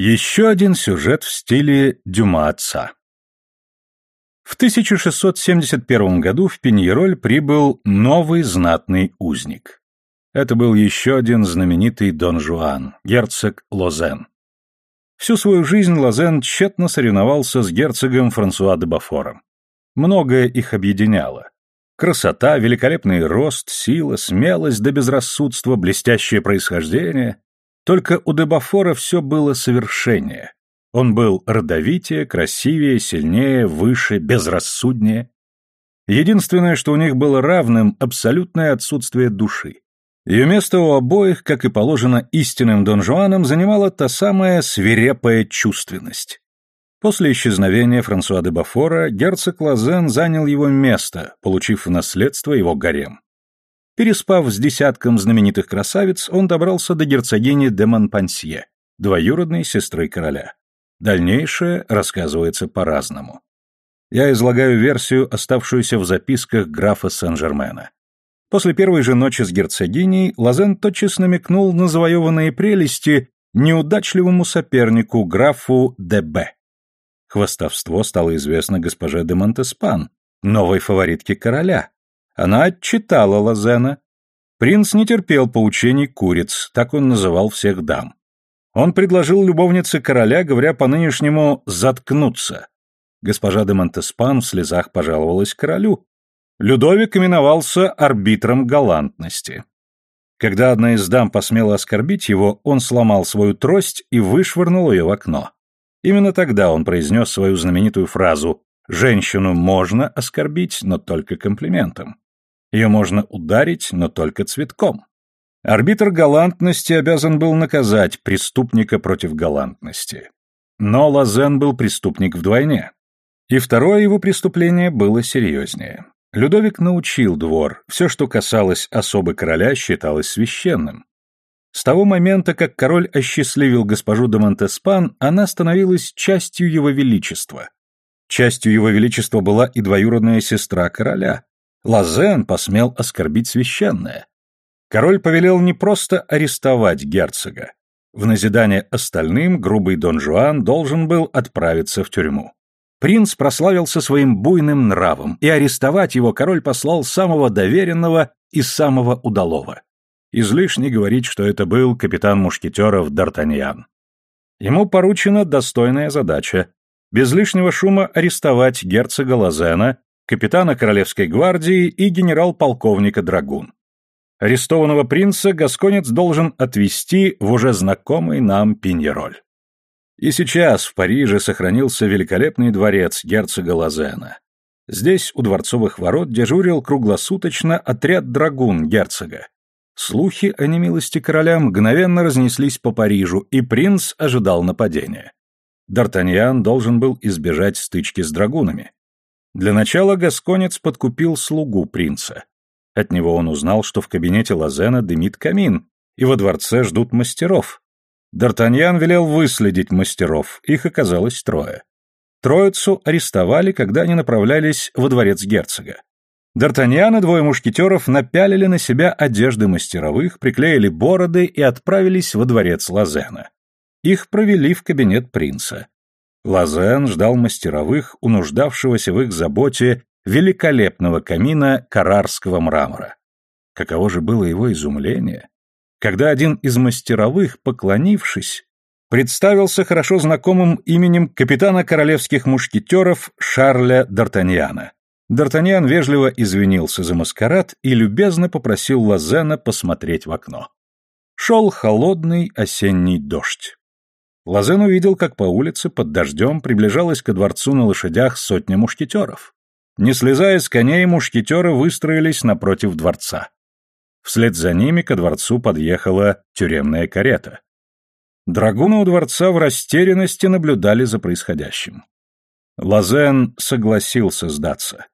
Еще один сюжет в стиле Дюма отца. В 1671 году в Пиньероль прибыл новый знатный узник. Это был еще один знаменитый Дон Жуан, герцог Лозен. Всю свою жизнь Лозен тщетно соревновался с герцогом Франсуа де Бафором. Многое их объединяло. Красота, великолепный рост, сила, смелость до безрассудства, блестящее происхождение. Только у Дебафора все было совершеннее. Он был родовитее, красивее, сильнее, выше, безрассуднее. Единственное, что у них было равным, абсолютное отсутствие души. Ее место у обоих, как и положено истинным Дон Жуанам, занимала та самая свирепая чувственность. После исчезновения Франсуа де Бафора герцог Лазен занял его место, получив в наследство его гарем. Переспав с десятком знаменитых красавиц, он добрался до герцогини де Монпансье, двоюродной сестры короля. Дальнейшее рассказывается по-разному. Я излагаю версию, оставшуюся в записках графа Сен-Жермена. После первой же ночи с герцогиней Лазен тотчас намекнул на завоеванные прелести неудачливому сопернику, графу Д.Б. Хвостовство стало известно госпоже де Монтеспан, новой фаворитке короля. Она отчитала Лазена. Принц не терпел поучений куриц, так он называл всех дам. Он предложил любовнице короля, говоря по-нынешнему «заткнуться». Госпожа де Монтеспан в слезах пожаловалась королю. Людовик именовался арбитром галантности. Когда одна из дам посмела оскорбить его, он сломал свою трость и вышвырнул ее в окно. Именно тогда он произнес свою знаменитую фразу «Женщину можно оскорбить, но только комплиментом. Ее можно ударить, но только цветком». Арбитр галантности обязан был наказать преступника против галантности. Но Лазен был преступник вдвойне. И второе его преступление было серьезнее. Людовик научил двор, все, что касалось особы короля, считалось священным. С того момента, как король осчастливил госпожу де Монтеспан, она становилась частью его величества. Частью его величества была и двоюродная сестра короля. Лазен посмел оскорбить священное. Король повелел не просто арестовать герцога. В назидание остальным грубый Дон Жуан должен был отправиться в тюрьму. Принц прославился своим буйным нравом, и арестовать его король послал самого доверенного и самого удалого. Излишне говорить, что это был капитан мушкетеров Д'Артаньян. Ему поручена достойная задача – без лишнего шума арестовать герцога Лазена, капитана Королевской гвардии и генерал-полковника Драгун. Арестованного принца Гасконец должен отвезти в уже знакомый нам Пиньероль. И сейчас в Париже сохранился великолепный дворец герцога Лазена. Здесь у дворцовых ворот дежурил круглосуточно отряд драгун герцога, Слухи о немилости короля мгновенно разнеслись по Парижу, и принц ожидал нападения. Д'Артаньян должен был избежать стычки с драгунами. Для начала Гасконец подкупил слугу принца. От него он узнал, что в кабинете Лазена дымит камин, и во дворце ждут мастеров. Д'Артаньян велел выследить мастеров, их оказалось трое. Троицу арестовали, когда они направлялись во дворец герцога. Д'Артаньян и двое мушкетеров напялили на себя одежды мастеровых, приклеили бороды и отправились во дворец Лазена. Их провели в кабинет принца. Лазен ждал мастеровых, унуждавшегося в их заботе великолепного камина карарского мрамора. Каково же было его изумление, когда один из мастеровых, поклонившись, представился хорошо знакомым именем капитана королевских мушкетеров Шарля Д'Артаньяна. Д'Артаньян вежливо извинился за маскарад и любезно попросил Лазена посмотреть в окно. Шел холодный осенний дождь. Лазен увидел, как по улице под дождем приближалась ко дворцу на лошадях сотня мушкетеров. Не слезая с коней, мушкетеры выстроились напротив дворца. Вслед за ними ко дворцу подъехала тюремная карета. Драгуны у дворца в растерянности наблюдали за происходящим. Лазен согласился сдаться.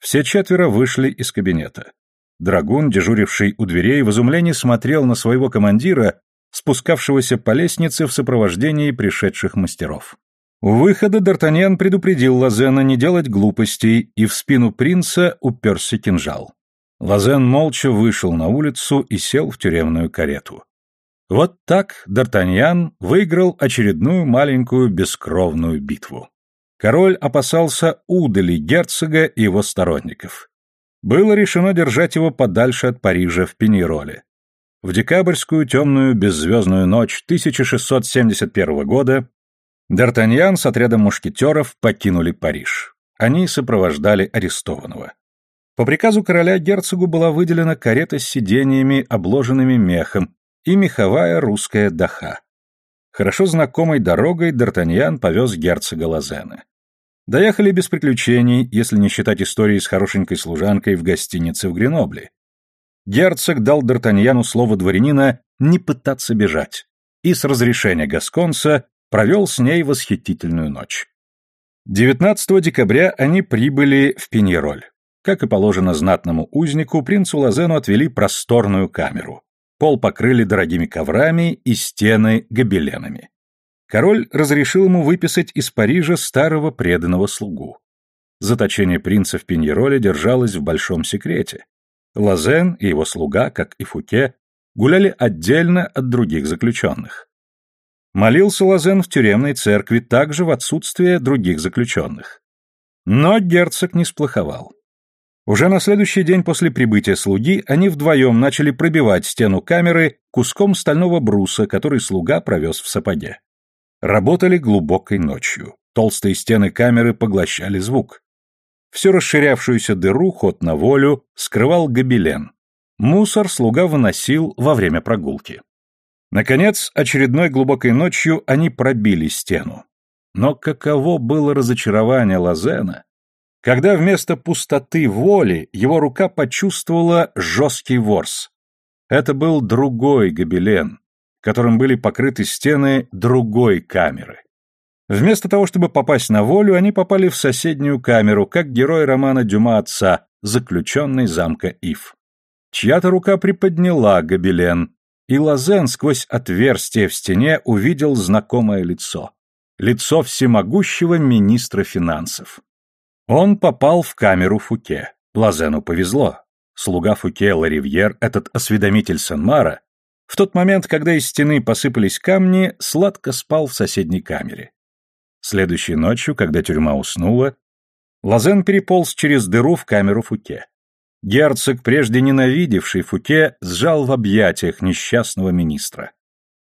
Все четверо вышли из кабинета. Драгун, дежуривший у дверей, в изумлении смотрел на своего командира, спускавшегося по лестнице в сопровождении пришедших мастеров. У выхода Д'Артаньян предупредил Лазена не делать глупостей, и в спину принца уперся кинжал. Лазен молча вышел на улицу и сел в тюремную карету. Вот так Д'Артаньян выиграл очередную маленькую бескровную битву. Король опасался удали герцога и его сторонников. Было решено держать его подальше от Парижа в Пеньероле. В декабрьскую темную беззвездную ночь 1671 года Д'Артаньян с отрядом мушкетеров покинули Париж. Они сопровождали арестованного. По приказу короля герцогу была выделена карета с сидениями, обложенными мехом, и меховая русская даха. Хорошо знакомой дорогой Д'Артаньян повез герцога Лозена. Доехали без приключений, если не считать истории с хорошенькой служанкой в гостинице в Гренобле. Герцог дал Д'Артаньяну слово дворянина не пытаться бежать, и с разрешения Гасконца провел с ней восхитительную ночь. 19 декабря они прибыли в Пиньероль. Как и положено знатному узнику, принцу Лозену отвели просторную камеру. Пол покрыли дорогими коврами и стены гобеленами. Король разрешил ему выписать из Парижа старого преданного слугу. Заточение принца в Пиньероле держалось в большом секрете. Лазен и его слуга, как и Фуке, гуляли отдельно от других заключенных. Молился Лазен в тюремной церкви также в отсутствие других заключенных. Но герцог не сплоховал. Уже на следующий день после прибытия слуги они вдвоем начали пробивать стену камеры куском стального бруса, который слуга провез в сапоге. Работали глубокой ночью. Толстые стены камеры поглощали звук. Всю расширявшуюся дыру, ход на волю, скрывал гобелен. Мусор слуга выносил во время прогулки. Наконец, очередной глубокой ночью они пробили стену. Но каково было разочарование Лазена, когда вместо пустоты воли его рука почувствовала жесткий ворс. Это был другой гобелен, которым были покрыты стены другой камеры. Вместо того, чтобы попасть на волю, они попали в соседнюю камеру, как герой романа Дюма отца, заключенный замка Ив. Чья-то рука приподняла гобелен, и Лазен сквозь отверстие в стене увидел знакомое лицо. Лицо всемогущего министра финансов. Он попал в камеру Фуке. Лазену повезло. Слуга Фуке Ларивьер, этот осведомитель Сен-Мара, в тот момент, когда из стены посыпались камни, сладко спал в соседней камере. Следующей ночью, когда тюрьма уснула, Лазен переполз через дыру в камеру Фуке. Герцог, прежде ненавидевший Фуке, сжал в объятиях несчастного министра.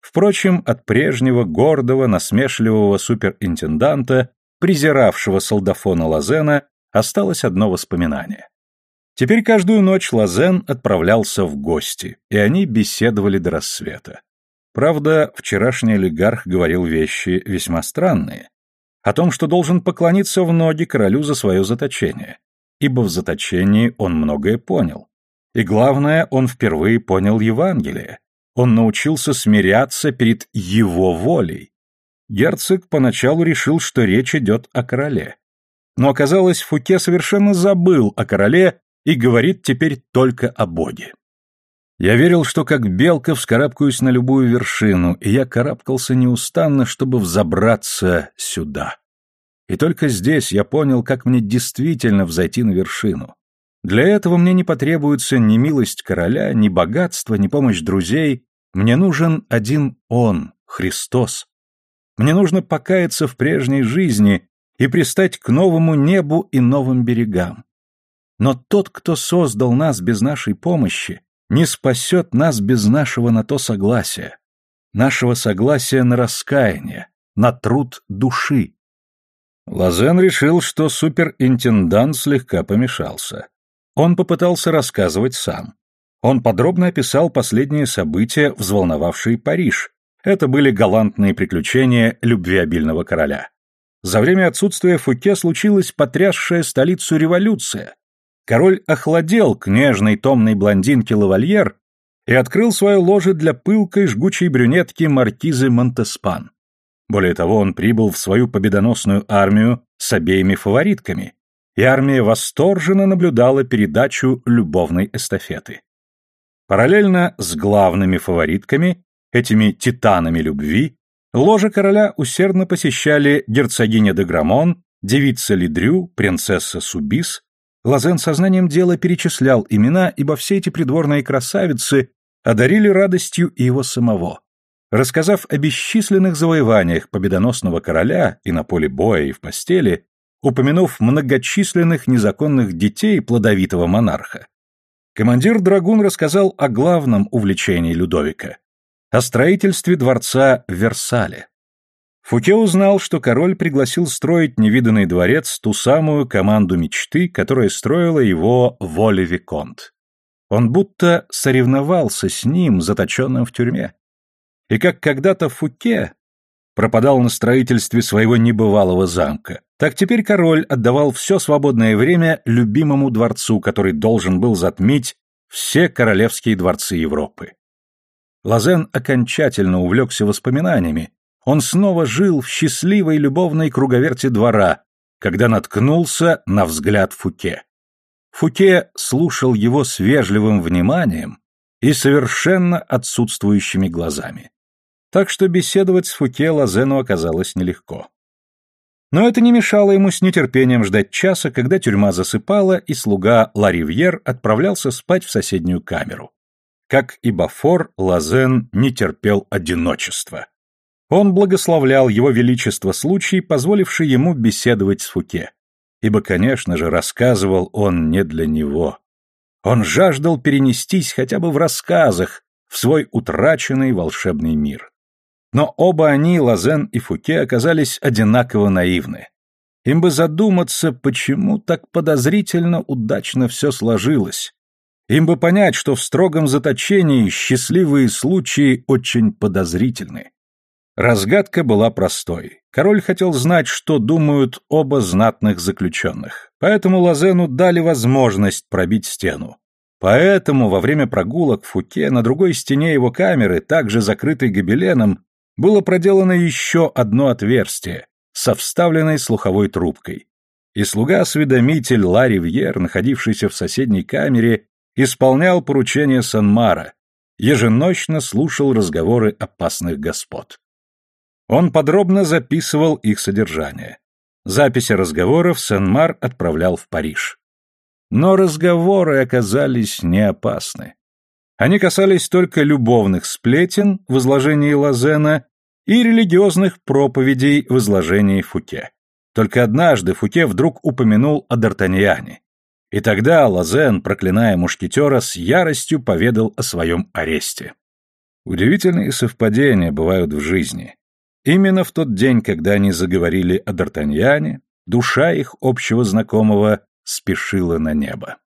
Впрочем, от прежнего гордого, насмешливого суперинтенданта презиравшего солдафона Лазена, осталось одно воспоминание. Теперь каждую ночь Лазен отправлялся в гости, и они беседовали до рассвета. Правда, вчерашний олигарх говорил вещи весьма странные. О том, что должен поклониться в ноги королю за свое заточение. Ибо в заточении он многое понял. И главное, он впервые понял Евангелие. Он научился смиряться перед его волей. Герцог поначалу решил, что речь идет о короле. Но оказалось, Фуке совершенно забыл о короле и говорит теперь только о Боге. Я верил, что как белка вскарабкаюсь на любую вершину, и я карабкался неустанно, чтобы взобраться сюда. И только здесь я понял, как мне действительно взойти на вершину. Для этого мне не потребуется ни милость короля, ни богатство, ни помощь друзей. Мне нужен один Он, Христос. Мне нужно покаяться в прежней жизни и пристать к новому небу и новым берегам. Но тот, кто создал нас без нашей помощи, не спасет нас без нашего на то согласия, нашего согласия на раскаяние, на труд души. Лазен решил, что суперинтендант слегка помешался. Он попытался рассказывать сам. Он подробно описал последние события, взволновавшие Париж, это были галантные приключения любвеобильного короля. За время отсутствия Фуке случилась потрясшая столицу революция. Король охладел к нежной томной блондинке лавальер и открыл свое ложе для пылкой жгучей брюнетки маркизы Монтеспан. Более того, он прибыл в свою победоносную армию с обеими фаворитками, и армия восторженно наблюдала передачу любовной эстафеты. Параллельно с главными фаворитками Этими титанами любви ложе короля усердно посещали герцогиня де Грамон, девица Лидрю, принцесса Субис. Лазен сознанием дела перечислял имена, ибо все эти придворные красавицы одарили радостью и его самого. рассказав о бесчисленных завоеваниях победоносного короля и на поле боя, и в постели, упомянув многочисленных незаконных детей плодовитого монарха. Командир Драгун рассказал о главном увлечении Людовика – о строительстве дворца в Версале. Фуке узнал, что король пригласил строить невиданный дворец ту самую команду мечты, которая строила его Воле Виконт. Он будто соревновался с ним, заточенным в тюрьме. И как когда-то Фуке пропадал на строительстве своего небывалого замка, так теперь король отдавал все свободное время любимому дворцу, который должен был затмить все королевские дворцы Европы. Лазен окончательно увлекся воспоминаниями, он снова жил в счастливой любовной круговерти двора, когда наткнулся на взгляд Фуке. Фуке слушал его с вежливым вниманием и совершенно отсутствующими глазами. Так что беседовать с Фуке Лазену оказалось нелегко. Но это не мешало ему с нетерпением ждать часа, когда тюрьма засыпала, и слуга Ларивьер отправлялся спать в соседнюю камеру. Как и Бафор, Лазен не терпел одиночества. Он благословлял его величество случай, позволивший ему беседовать с Фуке. Ибо, конечно же, рассказывал он не для него. Он жаждал перенестись хотя бы в рассказах в свой утраченный волшебный мир. Но оба они, Лазен и Фуке, оказались одинаково наивны. Им бы задуматься, почему так подозрительно удачно все сложилось. Им бы понять, что в строгом заточении счастливые случаи очень подозрительны. Разгадка была простой. Король хотел знать, что думают оба знатных заключенных. Поэтому Лазену дали возможность пробить стену. Поэтому во время прогулок в Фуке на другой стене его камеры, также закрытой гобеленом, было проделано еще одно отверстие со вставленной слуховой трубкой. И слуга-осведомитель Ларри Вьер, находившийся в соседней камере, исполнял поручения Санмара, еженочно слушал разговоры опасных господ. Он подробно записывал их содержание. Записи разговоров Сен-Мар отправлял в Париж. Но разговоры оказались не опасны. Они касались только любовных сплетен в изложении Лазена и религиозных проповедей в изложении Фуке. Только однажды Фуке вдруг упомянул о Д'Артаньяне. И тогда Лазен, проклиная мушкетера, с яростью поведал о своем аресте. Удивительные совпадения бывают в жизни. Именно в тот день, когда они заговорили о Д'Артаньяне, душа их общего знакомого спешила на небо.